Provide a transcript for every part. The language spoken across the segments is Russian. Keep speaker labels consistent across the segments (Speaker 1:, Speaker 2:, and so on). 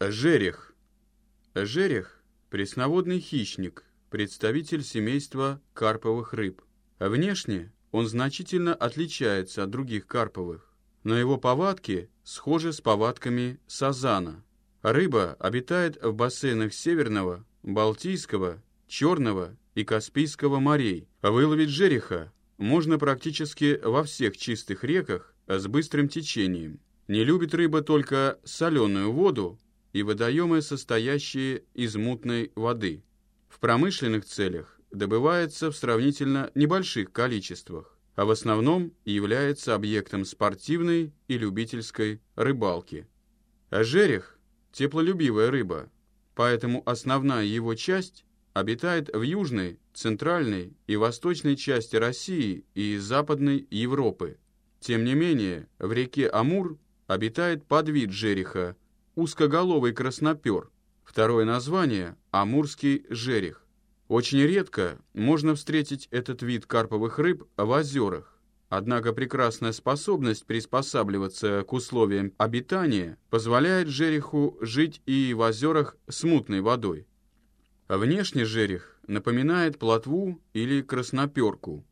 Speaker 1: Жерех. Жерех – пресноводный хищник, представитель семейства карповых рыб. Внешне он значительно отличается от других карповых, но его повадки схожи с повадками сазана. Рыба обитает в бассейнах Северного, Балтийского, Черного и Каспийского морей. Выловить жереха можно практически во всех чистых реках с быстрым течением. Не любит рыба только соленую воду и водоемы, состоящие из мутной воды. В промышленных целях добывается в сравнительно небольших количествах, а в основном является объектом спортивной и любительской рыбалки. Ожерех – теплолюбивая рыба, поэтому основная его часть обитает в южной, центральной и восточной части России и Западной Европы. Тем не менее, в реке Амур обитает подвид жереха – узкоголовый краснопер. Второе название – амурский жерех. Очень редко можно встретить этот вид карповых рыб в озерах. Однако прекрасная способность приспосабливаться к условиям обитания позволяет жереху жить и в озерах с мутной водой. Внешне жерех напоминает плотву или красноперку.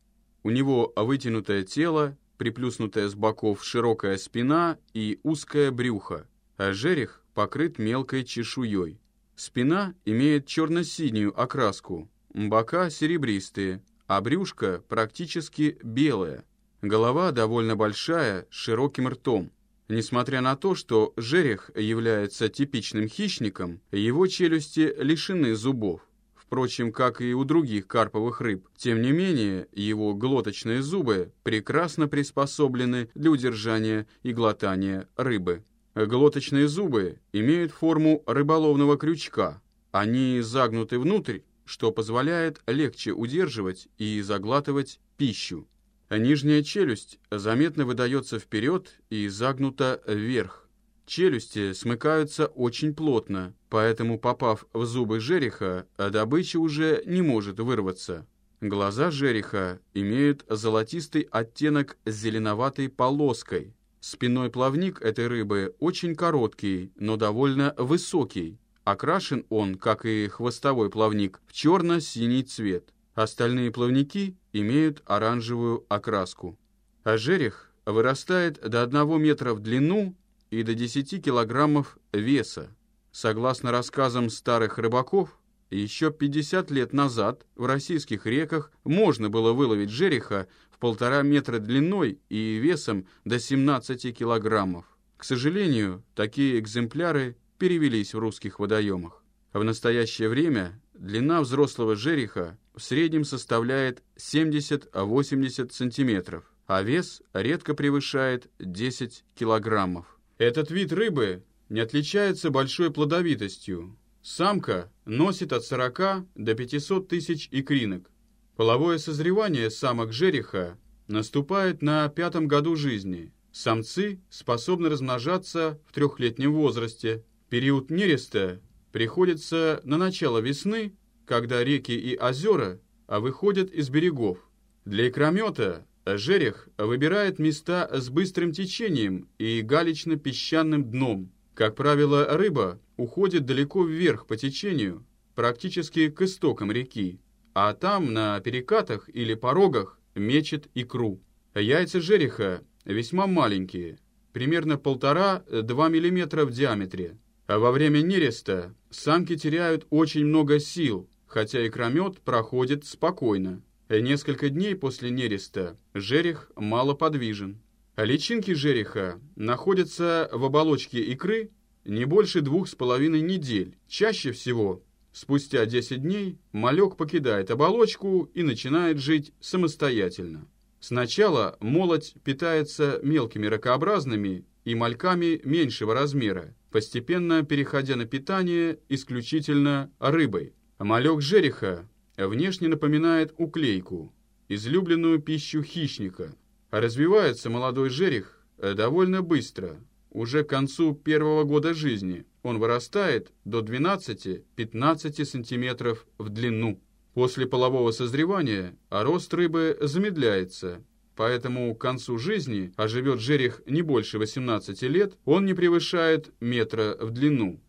Speaker 1: У него вытянутое тело, приплюснутая с боков широкая спина и узкое брюхо а жерех покрыт мелкой чешуей. Спина имеет черно-синюю окраску, бока серебристые, а брюшко практически белое. Голова довольно большая, с широким ртом. Несмотря на то, что жерех является типичным хищником, его челюсти лишены зубов. Впрочем, как и у других карповых рыб. Тем не менее, его глоточные зубы прекрасно приспособлены для удержания и глотания рыбы. Глоточные зубы имеют форму рыболовного крючка. Они загнуты внутрь, что позволяет легче удерживать и заглатывать пищу. Нижняя челюсть заметно выдается вперед и загнута вверх. Челюсти смыкаются очень плотно, поэтому, попав в зубы жереха, добыча уже не может вырваться. Глаза жереха имеют золотистый оттенок с зеленоватой полоской, Спиной плавник этой рыбы очень короткий, но довольно высокий. Окрашен он, как и хвостовой плавник, в черно-синий цвет. Остальные плавники имеют оранжевую окраску. Ожерех вырастает до 1 метра в длину и до 10 килограммов веса. Согласно рассказам старых рыбаков, еще 50 лет назад в российских реках можно было выловить жереха в полтора метра длиной и весом до 17 килограммов. К сожалению, такие экземпляры перевелись в русских водоемах. В настоящее время длина взрослого жереха в среднем составляет 70-80 сантиметров, а вес редко превышает 10 килограммов. Этот вид рыбы не отличается большой плодовитостью, Самка носит от 40 до 500 тысяч икринок. Половое созревание самок жереха наступает на пятом году жизни. Самцы способны размножаться в трехлетнем возрасте. Период нереста приходится на начало весны, когда реки и озера выходят из берегов. Для икромета жерех выбирает места с быстрым течением и галечно-песчаным дном. Как правило, рыба уходит далеко вверх по течению, практически к истокам реки, а там на перекатах или порогах мечет икру. Яйца жереха весьма маленькие, примерно 1,5-2 мм в диаметре. А во время нереста самки теряют очень много сил, хотя икромет проходит спокойно. Несколько дней после нереста жерех мало подвижен. Личинки жереха находятся в оболочке икры не больше двух с половиной недель. Чаще всего, спустя 10 дней, малек покидает оболочку и начинает жить самостоятельно. Сначала молоть питается мелкими ракообразными и мальками меньшего размера, постепенно переходя на питание исключительно рыбой. Малек жереха внешне напоминает уклейку, излюбленную пищу хищника. Развивается молодой жерех довольно быстро – уже к концу первого года жизни он вырастает до 12-15 см в длину. После полового созревания рост рыбы замедляется, поэтому к концу жизни, а живет жерех не больше 18 лет, он не превышает метра в длину.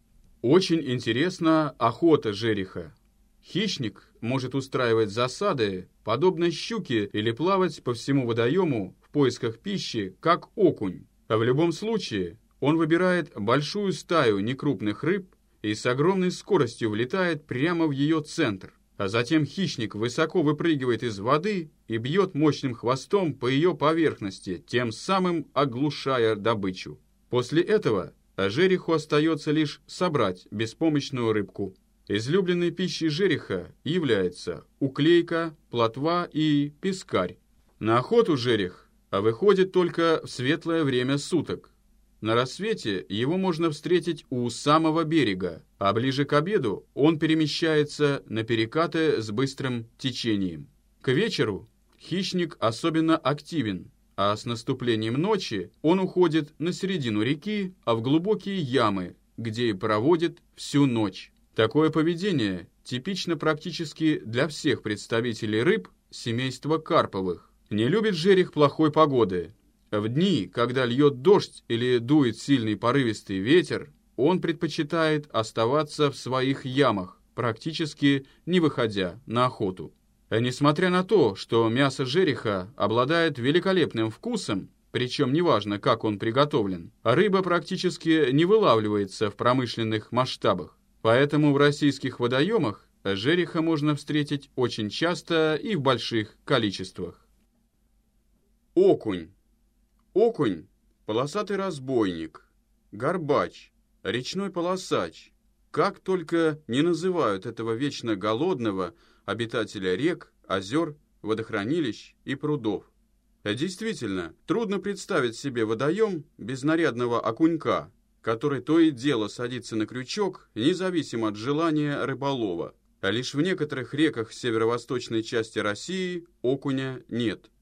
Speaker 1: Очень интересна охота жереха. Хищник может устраивать засады, подобно щуке, или плавать по всему водоему в поисках пищи, как окунь. А в любом случае он выбирает большую стаю некрупных рыб и с огромной скоростью влетает прямо в ее центр. А затем хищник высоко выпрыгивает из воды и бьет мощным хвостом по ее поверхности, тем самым оглушая добычу. После этого жереху остается лишь собрать беспомощную рыбку. Излюбленной пищей жереха является уклейка, плотва и пескарь. На охоту жерех выходит только в светлое время суток, на рассвете его можно встретить у самого берега, а ближе к обеду он перемещается на перекаты с быстрым течением. К вечеру хищник особенно активен, а с наступлением ночи он уходит на середину реки, а в глубокие ямы, где и проводит всю ночь. Такое поведение типично практически для всех представителей рыб семейства карповых. Не любит жерех плохой погоды, в дни, когда льет дождь или дует сильный порывистый ветер, он предпочитает оставаться в своих ямах, практически не выходя на охоту. Несмотря на то, что мясо жереха обладает великолепным вкусом, причем неважно, как он приготовлен, рыба практически не вылавливается в промышленных масштабах. Поэтому в российских водоемах жереха можно встретить очень часто и в больших количествах. Окунь Окунь, полосатый разбойник, горбач, речной полосач. Как только не называют этого вечно голодного обитателя рек, озер, водохранилищ и прудов. Действительно, трудно представить себе водоем без нарядного окунька, который то и дело садится на крючок, независимо от желания рыболова. А лишь в некоторых реках северо-восточной части России окуня нет.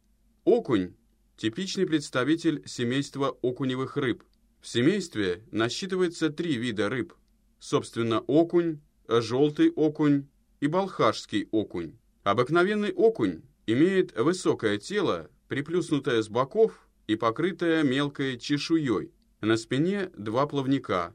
Speaker 1: Окунь Типичный представитель семейства окуневых рыб. В семействе насчитывается три вида рыб. Собственно, окунь, желтый окунь и балхашский окунь. Обыкновенный окунь имеет высокое тело, приплюснутое с боков и покрытое мелкой чешуей. На спине два плавника.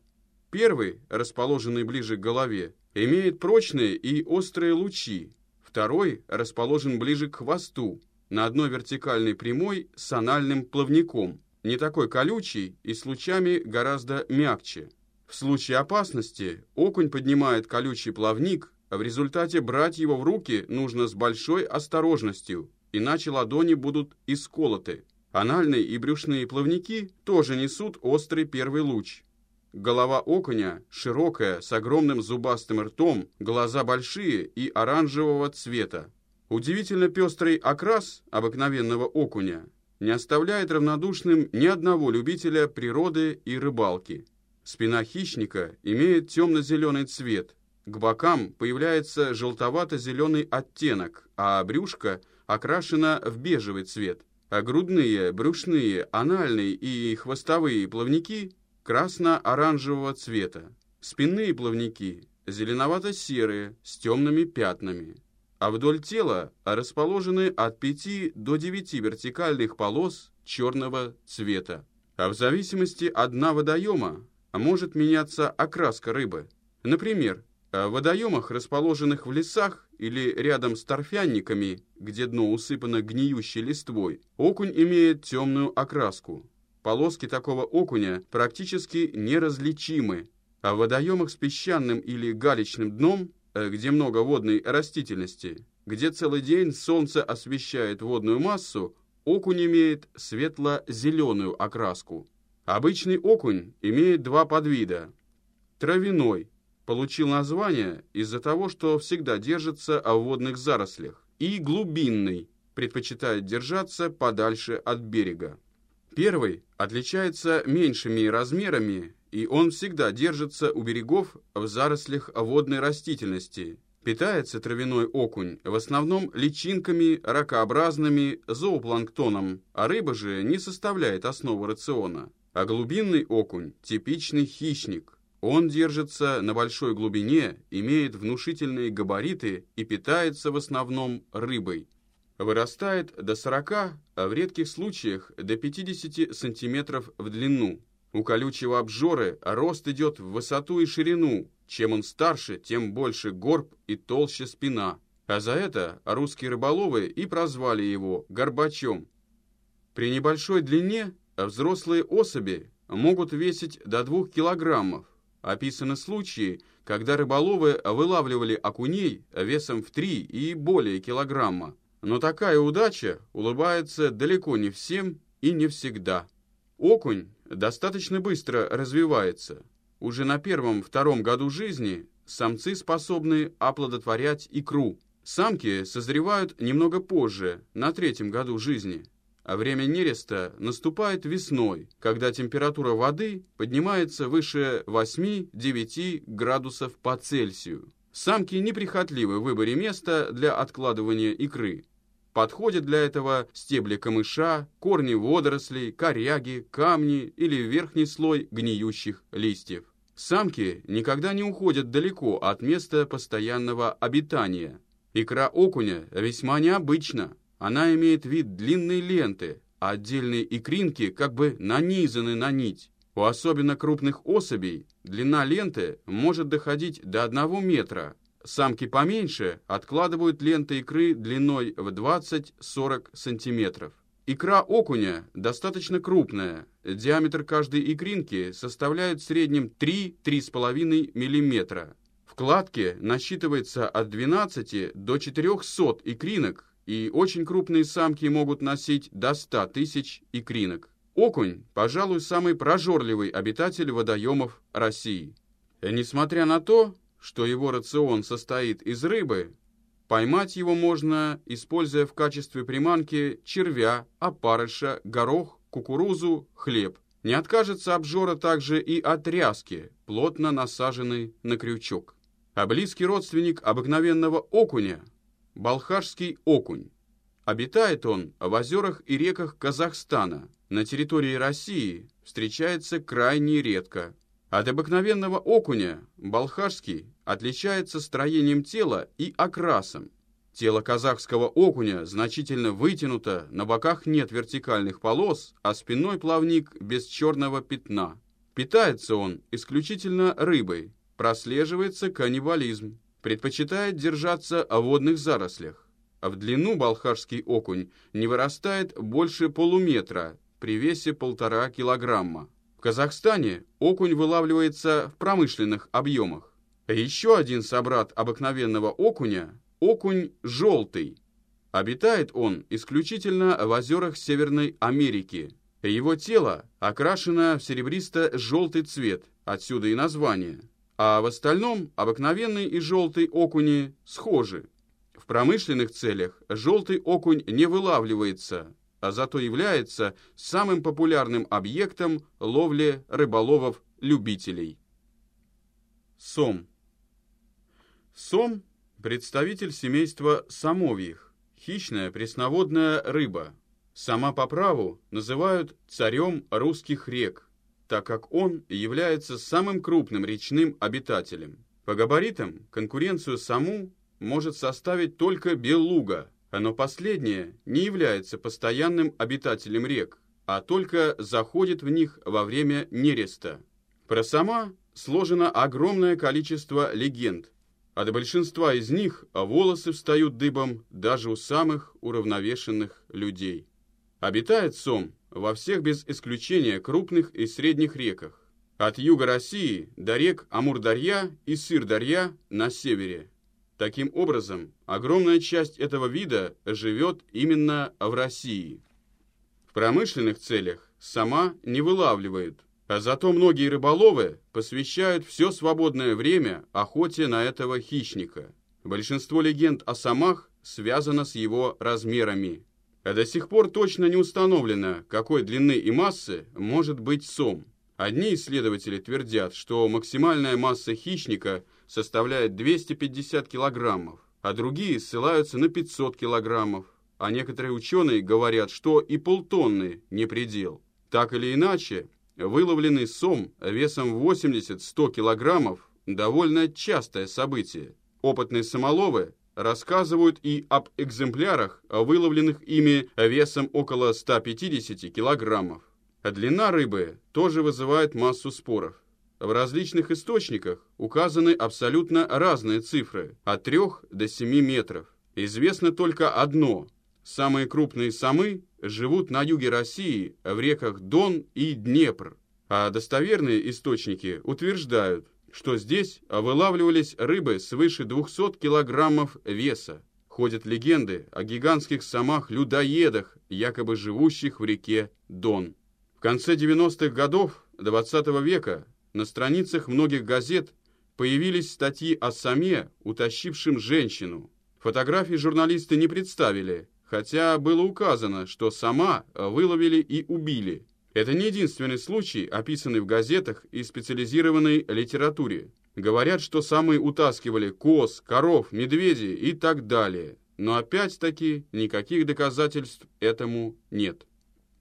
Speaker 1: Первый, расположенный ближе к голове, имеет прочные и острые лучи. Второй расположен ближе к хвосту, на одной вертикальной прямой с анальным плавником, не такой колючий и с лучами гораздо мягче. В случае опасности окунь поднимает колючий плавник, а в результате брать его в руки нужно с большой осторожностью, иначе ладони будут исколоты. Анальные и брюшные плавники тоже несут острый первый луч. Голова окуня широкая, с огромным зубастым ртом, глаза большие и оранжевого цвета. Удивительно пестрый окрас обыкновенного окуня не оставляет равнодушным ни одного любителя природы и рыбалки. Спина хищника имеет темно-зеленый цвет, к бокам появляется желтовато-зеленый оттенок, а брюшко окрашено в бежевый цвет, а грудные, брюшные, анальные и хвостовые плавники красно-оранжевого цвета. Спинные плавники зеленовато-серые с темными пятнами а вдоль тела расположены от 5 до 9 вертикальных полос черного цвета. А в зависимости от дна водоема может меняться окраска рыбы. Например, в водоемах, расположенных в лесах или рядом с торфянниками, где дно усыпано гниющей листвой, окунь имеет темную окраску. Полоски такого окуня практически неразличимы, а в водоемах с песчаным или галечным дном где много водной растительности, где целый день солнце освещает водную массу, окунь имеет светло-зеленую окраску. Обычный окунь имеет два подвида. Травяной получил название из-за того, что всегда держится в водных зарослях, и глубинный предпочитает держаться подальше от берега. Первый отличается меньшими размерами и он всегда держится у берегов в зарослях водной растительности. Питается травяной окунь в основном личинками, ракообразными, зоопланктоном, а рыба же не составляет основу рациона. А глубинный окунь – типичный хищник. Он держится на большой глубине, имеет внушительные габариты и питается в основном рыбой. Вырастает до 40, а в редких случаях до 50 сантиметров в длину. У колючего обжоры рост идет в высоту и ширину. Чем он старше, тем больше горб и толще спина. А за это русские рыболовы и прозвали его Горбачом. При небольшой длине взрослые особи могут весить до 2 килограммов. Описаны случаи, когда рыболовы вылавливали окуней весом в 3 и более килограмма. Но такая удача улыбается далеко не всем и не всегда. Окунь достаточно быстро развивается. Уже на первом-втором году жизни самцы способны оплодотворять икру. Самки созревают немного позже, на третьем году жизни. А время нереста наступает весной, когда температура воды поднимается выше 8-9 градусов по Цельсию. Самки неприхотливы в выборе места для откладывания икры. Подходят для этого стебли камыша, корни водорослей, коряги, камни или верхний слой гниющих листьев. Самки никогда не уходят далеко от места постоянного обитания. Икра окуня весьма необычна. Она имеет вид длинной ленты, а отдельные икринки как бы нанизаны на нить. У особенно крупных особей длина ленты может доходить до 1 метра. Самки поменьше откладывают ленты икры длиной в 20-40 сантиметров. Икра окуня достаточно крупная. Диаметр каждой икринки составляет в среднем 3-3,5 мм. В кладке насчитывается от 12 до 400 икринок, и очень крупные самки могут носить до 100 тысяч икринок. Окунь, пожалуй, самый прожорливый обитатель водоемов России. Несмотря на то, что его рацион состоит из рыбы, поймать его можно, используя в качестве приманки червя, опарыша, горох, кукурузу, хлеб. Не откажется обжора также и от ряски, плотно насаженной на крючок. А близкий родственник обыкновенного окуня Балхашский окунь. Обитает он в озерах и реках Казахстана. На территории России встречается крайне редко. От обыкновенного окуня балхашский отличается строением тела и окрасом. Тело казахского окуня значительно вытянуто, на боках нет вертикальных полос, а спинной плавник без черного пятна. Питается он исключительно рыбой, прослеживается каннибализм предпочитает держаться о водных зарослях. В длину балхашский окунь не вырастает больше полуметра при весе полтора килограмма. В Казахстане окунь вылавливается в промышленных объемах. Еще один собрат обыкновенного окуня – окунь желтый. Обитает он исключительно в озерах Северной Америки. Его тело окрашено в серебристо-желтый цвет, отсюда и название – а в остальном обыкновенный и желтый окуни схожи. В промышленных целях желтый окунь не вылавливается, а зато является самым популярным объектом ловли рыболовов-любителей. Сом. Сом – представитель семейства самовьих, хищная пресноводная рыба. Сама по праву называют царем русских рек – так как он является самым крупным речным обитателем. По габаритам конкуренцию саму может составить только белуга, но последнее не является постоянным обитателем рек, а только заходит в них во время нереста. Про сама сложено огромное количество легенд. От большинства из них волосы встают дыбом даже у самых уравновешенных людей. Обитает сом во всех без исключения крупных и средних реках. От юга России до рек Амурдарья и Сырдарья на севере. Таким образом, огромная часть этого вида живет именно в России. В промышленных целях сама не вылавливают, а зато многие рыболовы посвящают все свободное время охоте на этого хищника. Большинство легенд о самах связано с его размерами. А до сих пор точно не установлено, какой длины и массы может быть сом. Одни исследователи твердят, что максимальная масса хищника составляет 250 килограммов, а другие ссылаются на 500 килограммов. А некоторые ученые говорят, что и полтонны не предел. Так или иначе, выловленный сом весом 80-100 килограммов – довольно частое событие. Опытные самоловы рассказывают и об экземплярах, выловленных ими весом около 150 килограммов. Длина рыбы тоже вызывает массу споров. В различных источниках указаны абсолютно разные цифры, от 3 до 7 метров. Известно только одно. Самые крупные самы живут на юге России в реках Дон и Днепр, а достоверные источники утверждают, что здесь вылавливались рыбы свыше 200 килограммов веса. Ходят легенды о гигантских самах-людоедах, якобы живущих в реке Дон. В конце 90-х годов XX -го века на страницах многих газет появились статьи о саме, утащившем женщину. Фотографии журналисты не представили, хотя было указано, что сама выловили и убили. Это не единственный случай, описанный в газетах и специализированной литературе. Говорят, что самые утаскивали коз, коров, медведей и так далее. Но опять-таки никаких доказательств этому нет.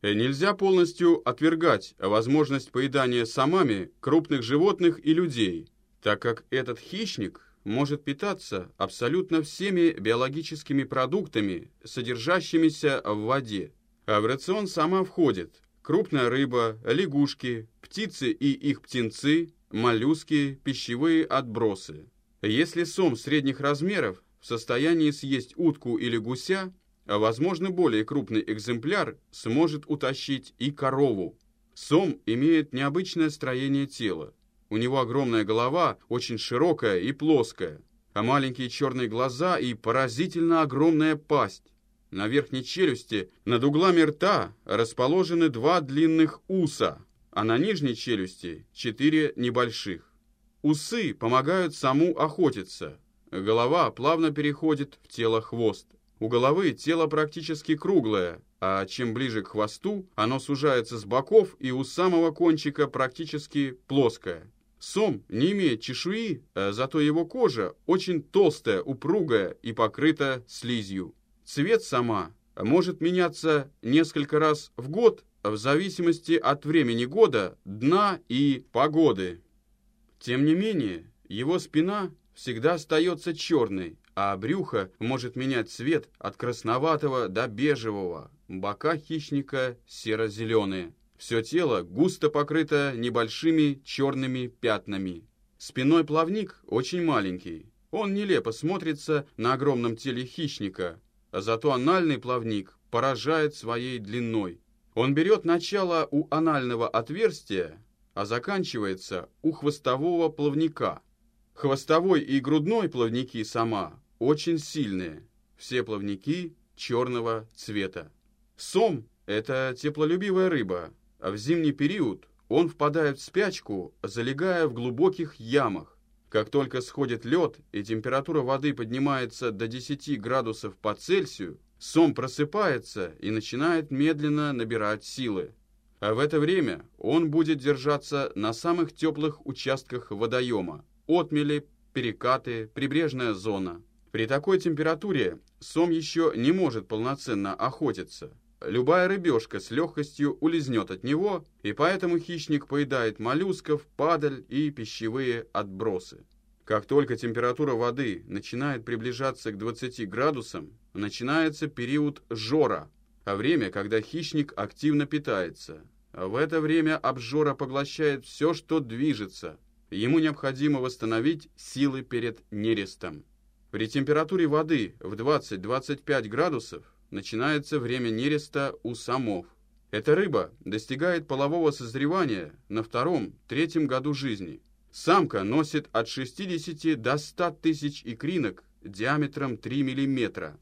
Speaker 1: Э, нельзя полностью отвергать возможность поедания самами крупных животных и людей, так как этот хищник может питаться абсолютно всеми биологическими продуктами, содержащимися в воде. А в рацион сама входит крупная рыба, лягушки, птицы и их птенцы, моллюски, пищевые отбросы. Если сом средних размеров в состоянии съесть утку или гуся, а возможно более крупный экземпляр сможет утащить и корову. Сом имеет необычное строение тела. У него огромная голова, очень широкая и плоская, а маленькие черные глаза и поразительно огромная пасть. На верхней челюсти над углами рта расположены два длинных уса, а на нижней челюсти четыре небольших. Усы помогают саму охотиться. Голова плавно переходит в тело хвост. У головы тело практически круглое, а чем ближе к хвосту, оно сужается с боков и у самого кончика практически плоское. Сом не имеет чешуи, а зато его кожа очень толстая, упругая и покрыта слизью. Цвет сама может меняться несколько раз в год в зависимости от времени года, дна и погоды. Тем не менее, его спина всегда остается черной, а брюхо может менять цвет от красноватого до бежевого, бока хищника серо-зеленые. Все тело густо покрыто небольшими черными пятнами. Спиной плавник очень маленький. Он нелепо смотрится на огромном теле хищника, а зато анальный плавник поражает своей длиной. Он берет начало у анального отверстия, а заканчивается у хвостового плавника – Хвостовой и грудной плавники сама очень сильные. Все плавники черного цвета. Сом – это теплолюбивая рыба, а в зимний период он впадает в спячку, залегая в глубоких ямах. Как только сходит лед и температура воды поднимается до 10 градусов по Цельсию, сом просыпается и начинает медленно набирать силы. А в это время он будет держаться на самых теплых участках водоема, отмели, перекаты, прибрежная зона. При такой температуре сом еще не может полноценно охотиться. Любая рыбешка с легкостью улизнет от него, и поэтому хищник поедает моллюсков, падаль и пищевые отбросы. Как только температура воды начинает приближаться к 20 градусам, начинается период жора, а время, когда хищник активно питается. В это время обжора поглощает все, что движется – ему необходимо восстановить силы перед нерестом. При температуре воды в 20-25 градусов начинается время нереста у самов. Эта рыба достигает полового созревания на втором-третьем году жизни. Самка носит от 60 до 100 тысяч икринок диаметром 3 мм.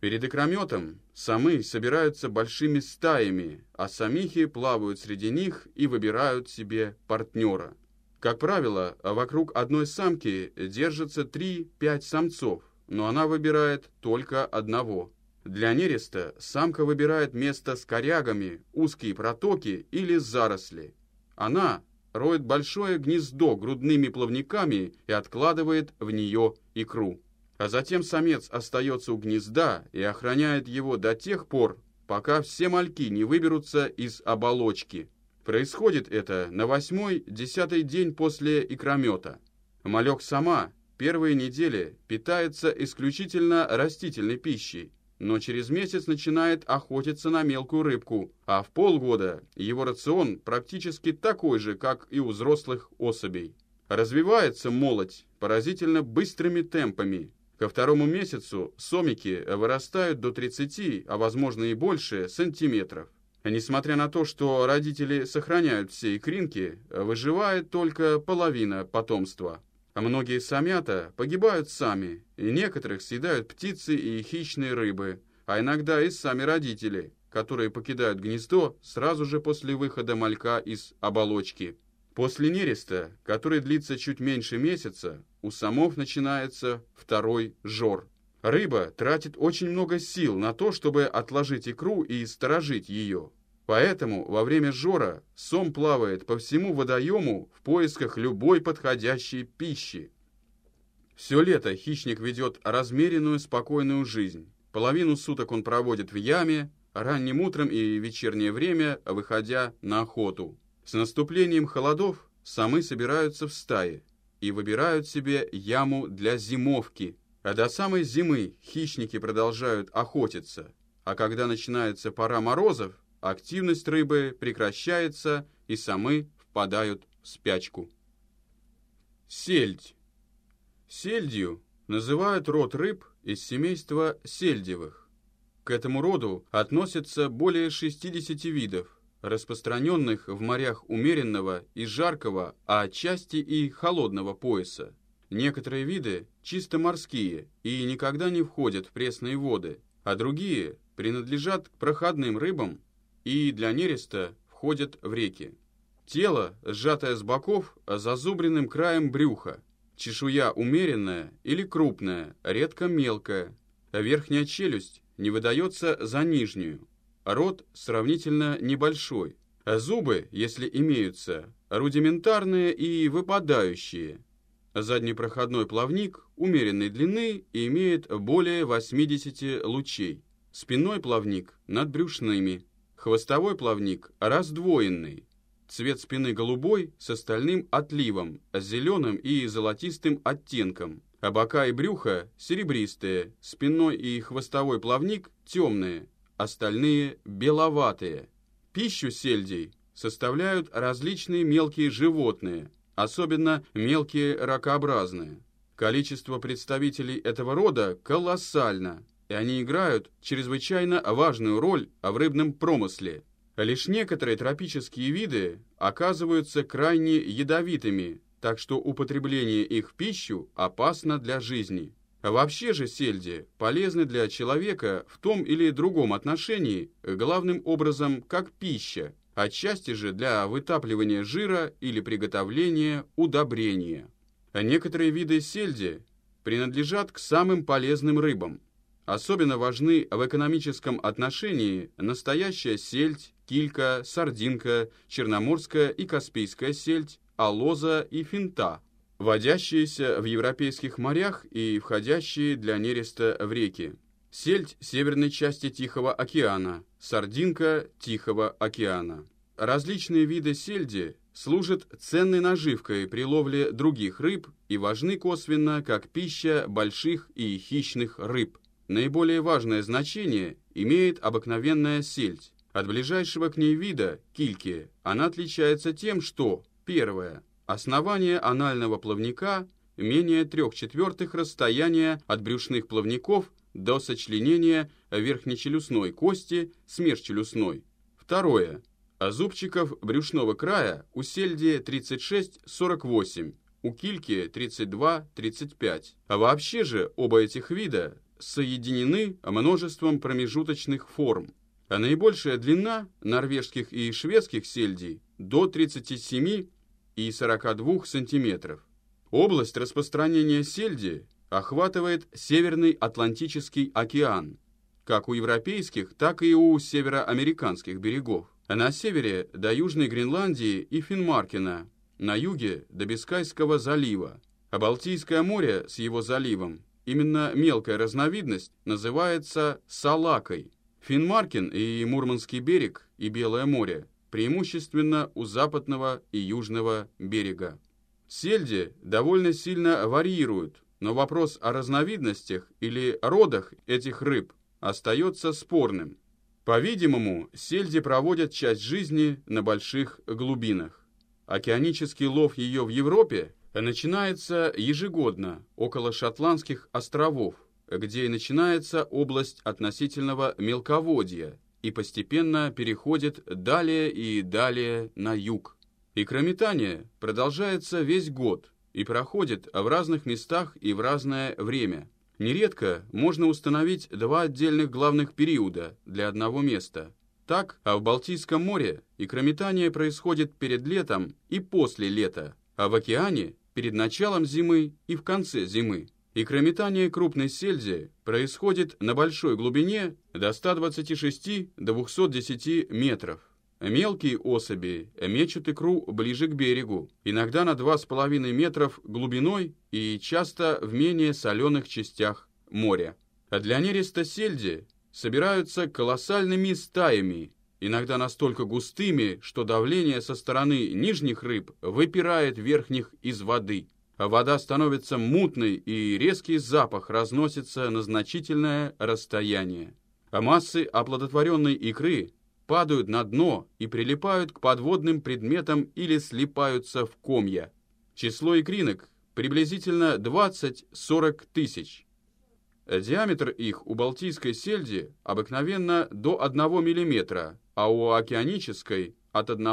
Speaker 1: Перед икрометом самы собираются большими стаями, а самихи плавают среди них и выбирают себе партнера. Как правило, вокруг одной самки держится 3-5 самцов, но она выбирает только одного. Для нереста самка выбирает место с корягами, узкие протоки или заросли. Она роет большое гнездо грудными плавниками и откладывает в нее икру. А затем самец остается у гнезда и охраняет его до тех пор, пока все мальки не выберутся из оболочки – Происходит это на восьмой-десятый день после икромета. Малек сама первые недели питается исключительно растительной пищей, но через месяц начинает охотиться на мелкую рыбку, а в полгода его рацион практически такой же, как и у взрослых особей. Развивается молоть поразительно быстрыми темпами. Ко второму месяцу сомики вырастают до 30, а возможно и больше, сантиметров. Несмотря на то, что родители сохраняют все икринки, выживает только половина потомства. Многие самята погибают сами, и некоторых съедают птицы и хищные рыбы, а иногда и сами родители, которые покидают гнездо сразу же после выхода малька из оболочки. После нереста, который длится чуть меньше месяца, у самов начинается второй жор. Рыба тратит очень много сил на то, чтобы отложить икру и сторожить ее. Поэтому во время жора сом плавает по всему водоему в поисках любой подходящей пищи. Все лето хищник ведет размеренную, спокойную жизнь. Половину суток он проводит в яме, ранним утром и вечернее время выходя на охоту. С наступлением холодов самы собираются в стаи и выбирают себе яму для зимовки. А до самой зимы хищники продолжают охотиться. А когда начинается пора морозов, активность рыбы прекращается, и самы впадают в спячку. Сельдь. Сельдью называют род рыб из семейства сельдевых. К этому роду относятся более 60 видов, распространенных в морях умеренного и жаркого, а отчасти и холодного пояса. Некоторые виды чисто морские и никогда не входят в пресные воды, а другие принадлежат к проходным рыбам и для нереста входят в реки. Тело, сжатое с боков, зазубренным краем брюха. Чешуя умеренная или крупная, редко мелкая. Верхняя челюсть не выдается за нижнюю. Рот сравнительно небольшой. Зубы, если имеются, рудиментарные и выпадающие. Задний проходной плавник умеренной длины и имеет более 80 лучей. Спинной плавник над брюшными. Хвостовой плавник раздвоенный. Цвет спины голубой с остальным отливом, с зеленым и золотистым оттенком. А бока и брюхо серебристые, спинной и хвостовой плавник темные, остальные беловатые. Пищу сельдей составляют различные мелкие животные, особенно мелкие ракообразные. Количество представителей этого рода колоссально – и они играют чрезвычайно важную роль в рыбном промысле. Лишь некоторые тропические виды оказываются крайне ядовитыми, так что употребление их в пищу опасно для жизни. Вообще же сельди полезны для человека в том или другом отношении, главным образом как пища, отчасти же для вытапливания жира или приготовления удобрения. Некоторые виды сельди принадлежат к самым полезным рыбам. Особенно важны в экономическом отношении настоящая сельдь, килька, сардинка, черноморская и каспийская сельдь, алоза и финта, водящиеся в европейских морях и входящие для нереста в реки. Сельдь северной части Тихого океана, сардинка Тихого океана. Различные виды сельди служат ценной наживкой при ловле других рыб и важны косвенно как пища больших и хищных рыб. Наиболее важное значение имеет обыкновенная сельдь. От ближайшего к ней вида, кильки, она отличается тем, что, первое, основание анального плавника менее трех четвертых расстояния от брюшных плавников до сочленения верхнечелюстной кости с межчелюстной. Второе, зубчиков брюшного края у сельди 36-48, у кильки 32-35. А вообще же оба этих вида соединены множеством промежуточных форм, а наибольшая длина норвежских и шведских сельдей до 37 и 42 сантиметров. Область распространения сельди охватывает Северный Атлантический океан, как у европейских, так и у североамериканских берегов. На севере до Южной Гренландии и Финмаркена, на юге до Бискайского залива, а Балтийское море с его заливом Именно мелкая разновидность называется салакой. Финмаркин и Мурманский берег и Белое море преимущественно у западного и южного берега. Сельди довольно сильно варьируют, но вопрос о разновидностях или родах этих рыб остается спорным. По-видимому, сельди проводят часть жизни на больших глубинах. Океанический лов ее в Европе начинается ежегодно около Шотландских островов, где и начинается область относительного мелководья и постепенно переходит далее и далее на юг. Икрометание продолжается весь год и проходит в разных местах и в разное время. Нередко можно установить два отдельных главных периода для одного места. Так, а в Балтийском море икрометание происходит перед летом и после лета, а в океане перед началом зимы и в конце зимы. Икрометание крупной сельди происходит на большой глубине до 126-210 метров. Мелкие особи мечут икру ближе к берегу, иногда на 2,5 метров глубиной и часто в менее соленых частях моря. А для нереста сельди собираются колоссальными стаями, иногда настолько густыми, что давление со стороны нижних рыб выпирает верхних из воды – вода становится мутной и резкий запах разносится на значительное расстояние. А массы оплодотворенной икры падают на дно и прилипают к подводным предметам или слипаются в комья. Число икринок приблизительно 20-40 тысяч. Диаметр их у Балтийской сельди обыкновенно до 1 мм, а у океанической от 1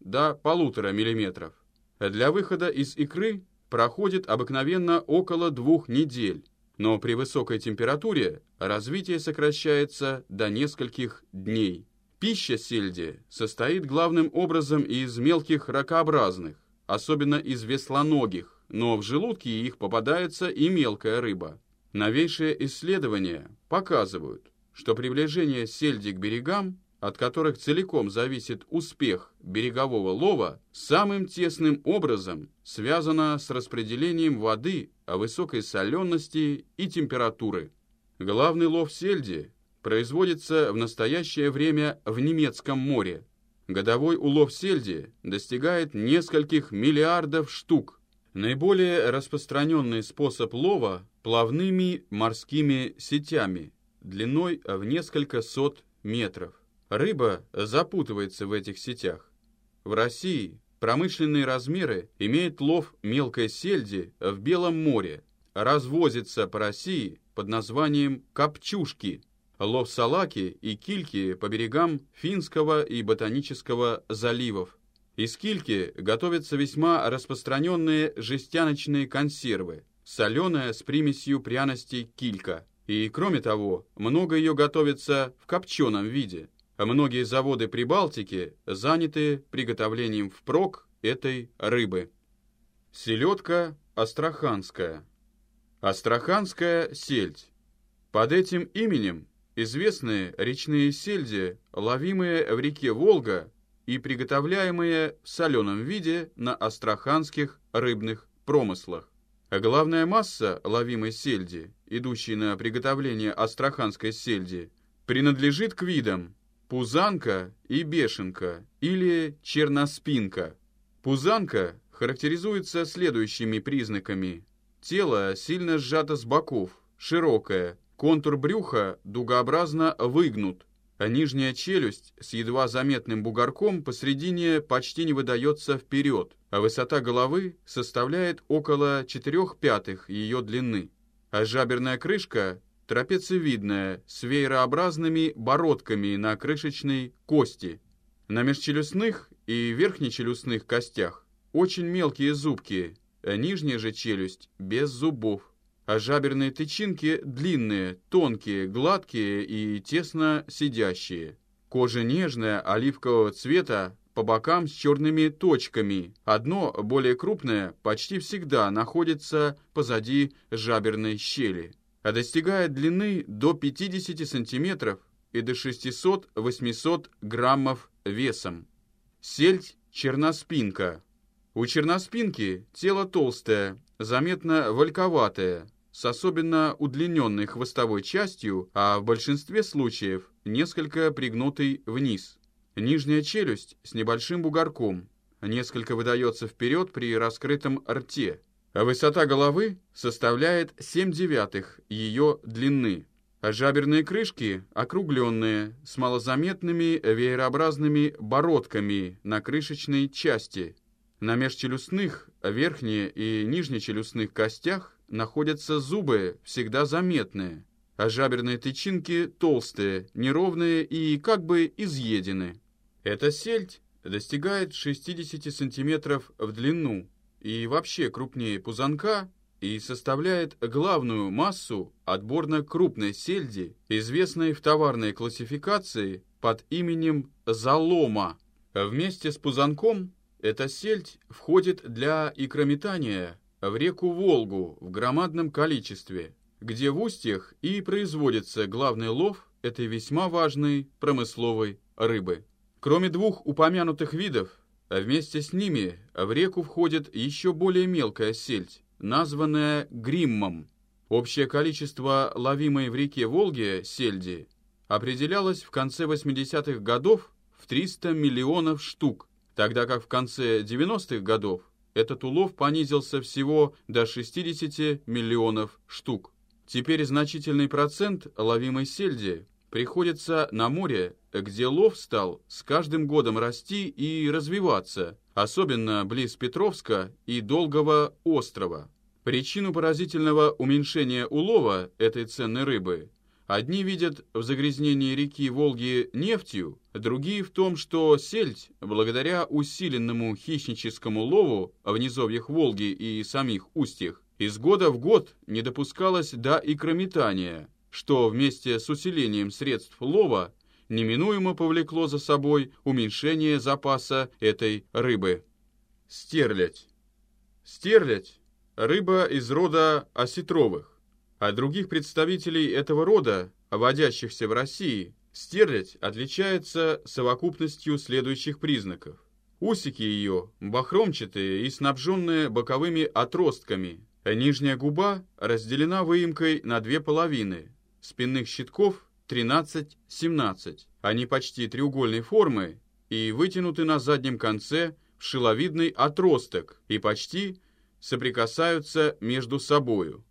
Speaker 1: до 1,5 мм. Для выхода из икры проходит обыкновенно около двух недель, но при высокой температуре развитие сокращается до нескольких дней. Пища сельди состоит главным образом из мелких ракообразных, особенно из веслоногих, но в желудке их попадается и мелкая рыба. Новейшие исследования показывают, что приближение сельди к берегам от которых целиком зависит успех берегового лова, самым тесным образом связано с распределением воды о высокой солености и температуры. Главный лов сельди производится в настоящее время в немецком море. Годовой улов сельди достигает нескольких миллиардов штук. Наиболее распространенный способ лова – плавными морскими сетями длиной в несколько сот метров. Рыба запутывается в этих сетях. В России промышленные размеры имеет лов мелкой сельди в Белом море, развозится по России под названием копчушки, лов салаки и кильки по берегам Финского и Ботанического заливов. Из кильки готовятся весьма распространенные жестяночные консервы, соленая с примесью пряностей килька. И, кроме того, много ее готовится в копченом виде – Многие заводы Прибалтики заняты приготовлением впрок этой рыбы. Селедка астраханская. Астраханская сельдь. Под этим именем известны речные сельди, ловимые в реке Волга и приготовляемые в соленом виде на астраханских рыбных промыслах. Главная масса ловимой сельди, идущей на приготовление астраханской сельди, принадлежит к видам пузанка и бешенка или черноспинка. Пузанка характеризуется следующими признаками. Тело сильно сжато с боков, широкое, контур брюха дугообразно выгнут, а нижняя челюсть с едва заметным бугорком посредине почти не выдается вперед, а высота головы составляет около 4 пятых ее длины. А жаберная крышка трапециевидная, с веерообразными бородками на крышечной кости. На межчелюстных и верхнечелюстных костях очень мелкие зубки, а нижняя же челюсть без зубов. А жаберные тычинки длинные, тонкие, гладкие и тесно сидящие. Кожа нежная, оливкового цвета, по бокам с черными точками. Одно, более крупное, почти всегда находится позади жаберной щели а достигает длины до 50 сантиметров и до 600-800 граммов весом. Сельдь черноспинка. У черноспинки тело толстое, заметно вальковатое, с особенно удлиненной хвостовой частью, а в большинстве случаев несколько пригнутой вниз. Нижняя челюсть с небольшим бугорком, несколько выдается вперед при раскрытом рте. Высота головы составляет 7 девятых ее длины. Жаберные крышки округленные, с малозаметными веерообразными бородками на крышечной части. На межчелюстных, верхние и нижнечелюстных костях находятся зубы, всегда заметные, а жаберные тычинки толстые, неровные и как бы изъедены. Эта сельдь достигает 60 сантиметров в длину и вообще крупнее пузанка и составляет главную массу отборно-крупной сельди, известной в товарной классификации под именем залома. Вместе с пузанком эта сельдь входит для икрометания в реку Волгу в громадном количестве, где в устьях и производится главный лов этой весьма важной промысловой рыбы. Кроме двух упомянутых видов, вместе с ними в реку входит еще более мелкая сельдь, названная гриммом. Общее количество ловимой в реке Волге сельди определялось в конце 80-х годов в 300 миллионов штук, тогда как в конце 90-х годов этот улов понизился всего до 60 миллионов штук. Теперь значительный процент ловимой сельди приходится на море, где лов стал с каждым годом расти и развиваться, особенно близ Петровска и Долгого острова. Причину поразительного уменьшения улова этой ценной рыбы одни видят в загрязнении реки Волги нефтью, другие в том, что сельдь, благодаря усиленному хищническому лову в низовьях Волги и самих устьях, из года в год не допускалась до икрометания, что вместе с усилением средств лова неминуемо повлекло за собой уменьшение запаса этой рыбы. Стерлядь. Стерлядь – рыба из рода осетровых. От других представителей этого рода, водящихся в России, стерлядь отличается совокупностью следующих признаков. Усики ее бахромчатые и снабженные боковыми отростками. Нижняя губа разделена выемкой на две половины. Спинных щитков 13-17. Они почти треугольной формы и вытянуты на заднем конце в шиловидный отросток и почти соприкасаются между собою.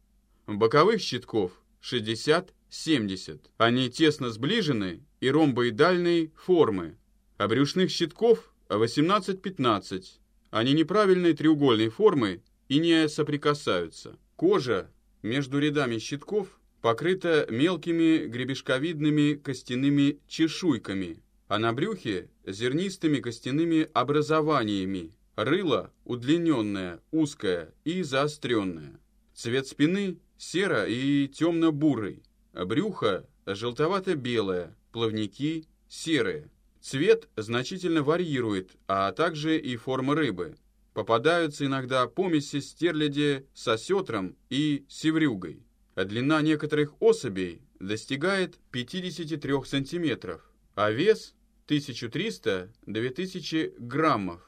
Speaker 1: Боковых щитков 60-70. Они тесно сближены и ромбоидальной формы. А брюшных щитков 18-15. Они неправильной треугольной формы и не соприкасаются. Кожа между рядами щитков покрыта мелкими гребешковидными костяными чешуйками, а на брюхе зернистыми костяными образованиями, рыло удлиненное, узкое и заостренное. Цвет спины серо и темно-бурый, брюхо желтовато-белое, плавники серые. Цвет значительно варьирует, а также и форма рыбы. Попадаются иногда помеси стерляди с осетром и севрюгой. А длина некоторых особей достигает 53 сантиметров, а вес 1300-2000 граммов.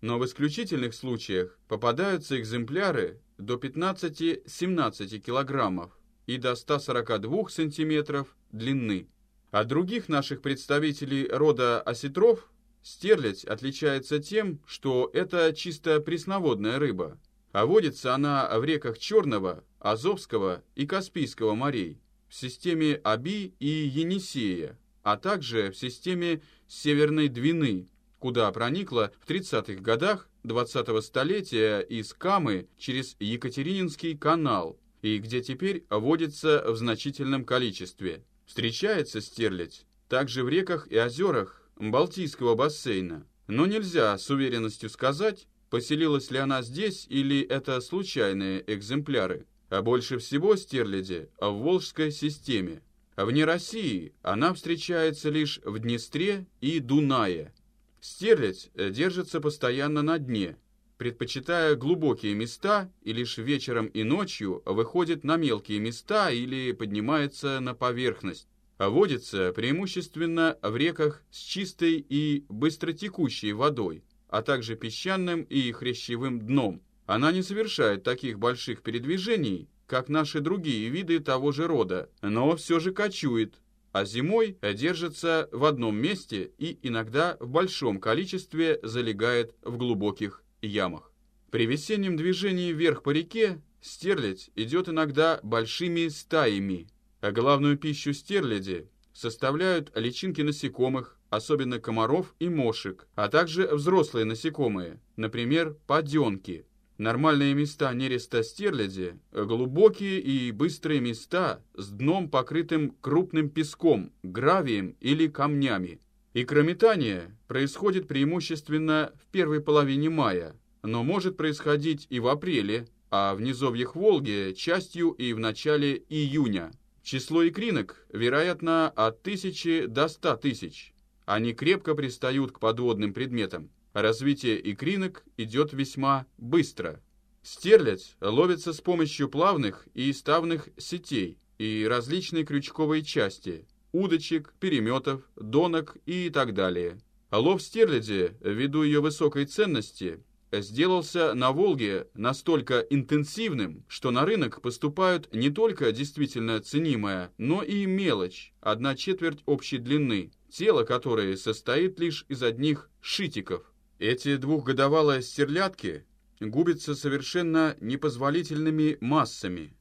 Speaker 1: Но в исключительных случаях попадаются экземпляры до 15-17 килограммов и до 142 сантиметров длины. От других наших представителей рода осетров стерлядь отличается тем, что это чисто пресноводная рыба, а водится она в реках Черного, Азовского и Каспийского морей, в системе Аби и Енисея, а также в системе Северной Двины, куда проникла в 30-х годах 20-го столетия из Камы через Екатерининский канал, и где теперь водится в значительном количестве. Встречается стерлядь также в реках и озерах Балтийского бассейна, но нельзя с уверенностью сказать, поселилась ли она здесь или это случайные экземпляры. А больше всего стерляди в Волжской системе. Вне России она встречается лишь в Днестре и Дунае. Стерлядь держится постоянно на дне, предпочитая глубокие места и лишь вечером и ночью выходит на мелкие места или поднимается на поверхность. Водится преимущественно в реках с чистой и быстротекущей водой, а также песчаным и хрящевым дном. Она не совершает таких больших передвижений, как наши другие виды того же рода, но все же кочует, а зимой держится в одном месте и иногда в большом количестве залегает в глубоких ямах. При весеннем движении вверх по реке стерлядь идет иногда большими стаями. А главную пищу стерляди составляют личинки насекомых, особенно комаров и мошек, а также взрослые насекомые, например, паденки. Нормальные места нереста стерляди – глубокие и быстрые места с дном, покрытым крупным песком, гравием или камнями. Икрометание происходит преимущественно в первой половине мая, но может происходить и в апреле, а в низовьях Волги частью и в начале июня. Число икринок, вероятно, от тысячи до ста тысяч. Они крепко пристают к подводным предметам. Развитие икринок идет весьма быстро. Стерлядь ловится с помощью плавных и ставных сетей и различной крючковой части, удочек, переметов, донок и так далее. Лов стерляди, ввиду ее высокой ценности, сделался на Волге настолько интенсивным, что на рынок поступают не только действительно ценимая, но и мелочь, одна четверть общей длины, тело которой состоит лишь из одних шитиков. Эти двухгодовалые стерлядки губятся совершенно непозволительными массами.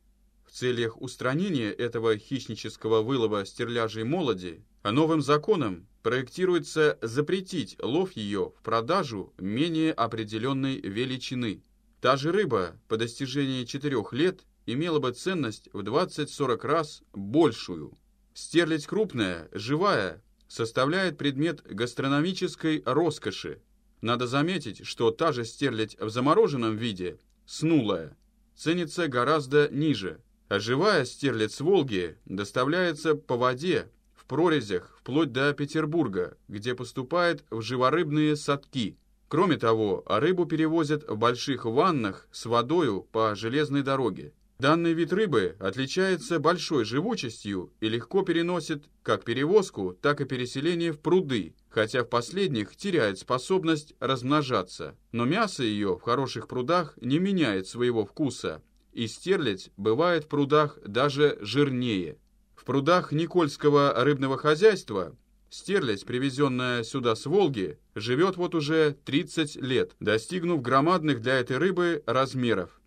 Speaker 1: В целях устранения этого хищнического вылова стерляжей молоди новым законом проектируется запретить лов ее в продажу менее определенной величины. Та же рыба по достижении 4 лет имела бы ценность в 20-40 раз большую. Стерлядь крупная, живая, составляет предмет гастрономической роскоши. Надо заметить, что та же стерлядь в замороженном виде, снулая, ценится гораздо ниже, а живая стерлядь с Волги доставляется по воде прорезях вплоть до Петербурга, где поступает в живорыбные садки. Кроме того, рыбу перевозят в больших ваннах с водою по железной дороге. Данный вид рыбы отличается большой живучестью и легко переносит как перевозку, так и переселение в пруды, хотя в последних теряет способность размножаться. Но мясо ее в хороших прудах не меняет своего вкуса, и стерлядь бывает в прудах даже жирнее. В прудах Никольского рыбного хозяйства стерлядь, привезенная сюда с Волги, живет вот уже 30 лет, достигнув громадных для этой рыбы размеров.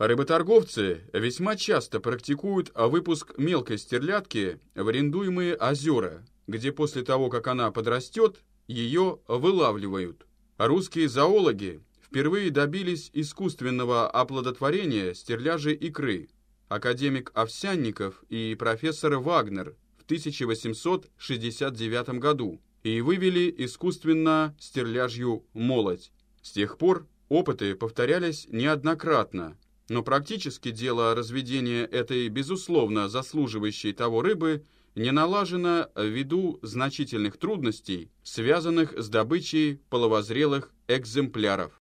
Speaker 1: Рыботорговцы весьма часто практикуют выпуск мелкой стерлядки в арендуемые озера, где после того, как она подрастет, ее вылавливают. Русские зоологи впервые добились искусственного оплодотворения стерляжей икры – академик Овсянников и профессор Вагнер в 1869 году и вывели искусственно стерляжью молоть. С тех пор опыты повторялись неоднократно, но практически дело разведения этой, безусловно, заслуживающей того рыбы не налажено ввиду значительных трудностей, связанных с добычей половозрелых экземпляров.